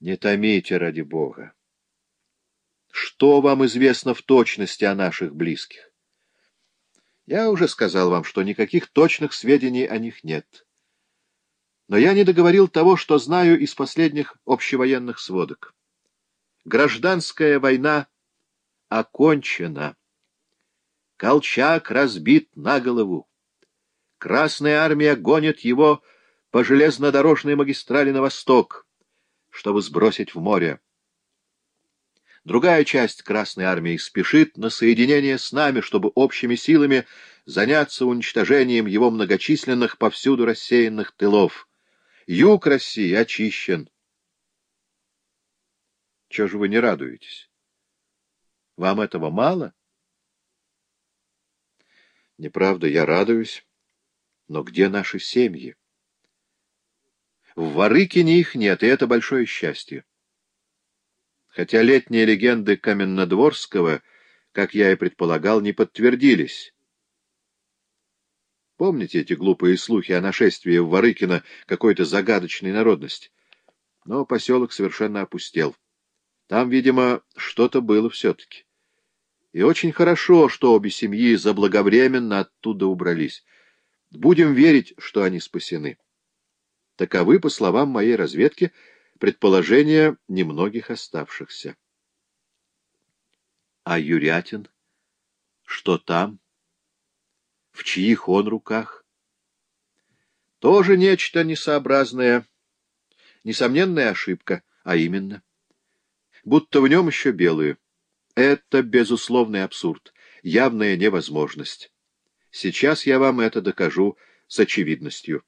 Не томите ради Бога. Что вам известно в точности о наших близких? Я уже сказал вам, что никаких точных сведений о них нет. Но я не договорил того, что знаю из последних общевоенных сводок. Гражданская война окончена. Колчак разбит на голову. Красная армия гонит его по железнодорожной магистрали на восток, чтобы сбросить в море. Другая часть Красной армии спешит на соединение с нами, чтобы общими силами заняться уничтожением его многочисленных повсюду рассеянных тылов. Юг России очищен. Чего же вы не радуетесь? Вам этого мало? Неправда, я радуюсь. Но где наши семьи? В Варыкине их нет, и это большое счастье. Хотя летние легенды Каменнодворского, как я и предполагал, не подтвердились. Помните эти глупые слухи о нашествии в Варыкино какой-то загадочной народности? Но поселок совершенно опустел. Там, видимо, что-то было все-таки. И очень хорошо, что обе семьи заблаговременно оттуда убрались. Будем верить, что они спасены. Таковы, по словам моей разведки, предположения немногих оставшихся. А Юрятин? Что там? В чьих он руках? Тоже нечто несообразное, несомненная ошибка, а именно, будто в нем еще белые. Это безусловный абсурд, явная невозможность. Сейчас я вам это докажу с очевидностью.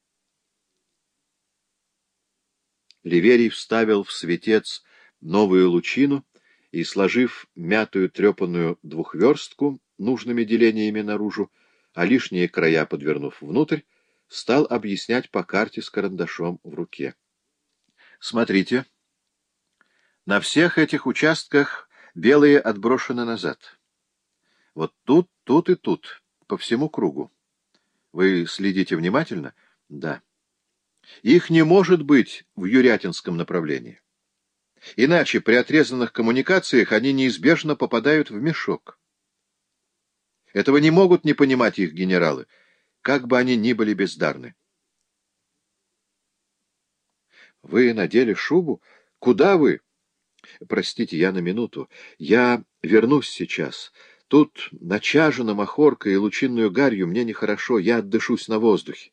Ливерий вставил в светец новую лучину и, сложив мятую трепанную двухверстку нужными делениями наружу, а лишние края подвернув внутрь, стал объяснять по карте с карандашом в руке. Смотрите, на всех этих участках белые отброшены назад. Вот тут, тут и тут, по всему кругу. Вы следите внимательно? Да. Их не может быть в Юрятинском направлении. Иначе при отрезанных коммуникациях они неизбежно попадают в мешок. Этого не могут не понимать их генералы, как бы они ни были бездарны. Вы надели шубу? Куда вы? Простите, я на минуту. Я вернусь сейчас. Тут начажена махоркой и лучинную гарью мне нехорошо, я отдышусь на воздухе.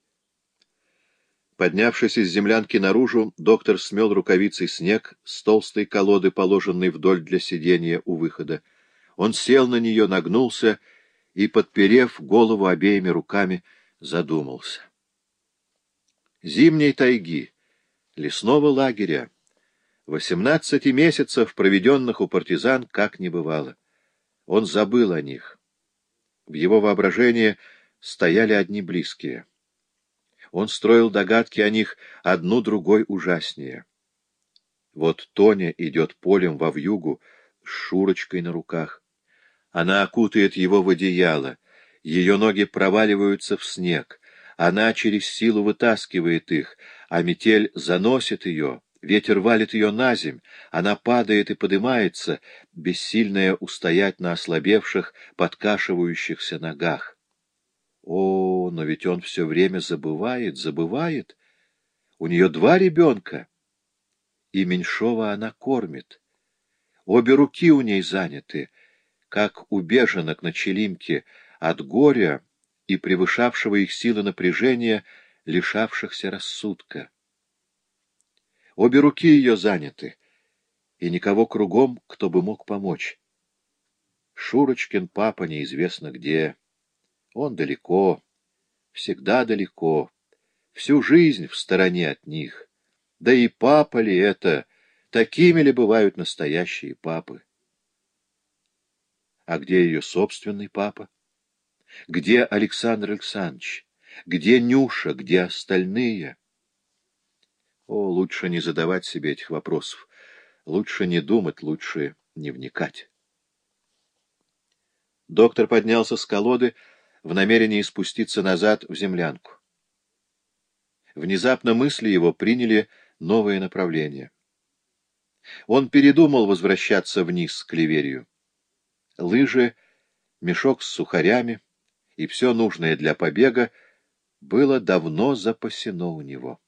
Поднявшись из землянки наружу, доктор смел рукавицей снег с толстой колоды, положенной вдоль для сидения у выхода. Он сел на нее, нагнулся и, подперев голову обеими руками, задумался. Зимней тайги, лесного лагеря, восемнадцати месяцев, проведенных у партизан, как не бывало. Он забыл о них. В его воображении стояли одни близкие — он строил догадки о них одну другой ужаснее. Вот Тоня идет полем во вьюгу с Шурочкой на руках. Она окутает его в одеяло, ее ноги проваливаются в снег, она через силу вытаскивает их, а метель заносит ее, ветер валит ее на земь, она падает и поднимается, бессильная устоять на ослабевших, подкашивающихся ногах. О, но ведь он все время забывает, забывает. У нее два ребенка, и меньшого она кормит. Обе руки у ней заняты, как у беженок на челимке, от горя и превышавшего их силы напряжения, лишавшихся рассудка. Обе руки ее заняты, и никого кругом, кто бы мог помочь. Шурочкин папа неизвестно где. Он далеко, всегда далеко, всю жизнь в стороне от них. Да и папа ли это, такими ли бывают настоящие папы? А где ее собственный папа? Где Александр Александрович? Где Нюша? Где остальные? О, лучше не задавать себе этих вопросов. Лучше не думать, лучше не вникать. Доктор поднялся с колоды, в намерении спуститься назад в землянку. Внезапно мысли его приняли новое направление. Он передумал возвращаться вниз к Ливерию. Лыжи, мешок с сухарями и все нужное для побега было давно запасено у него.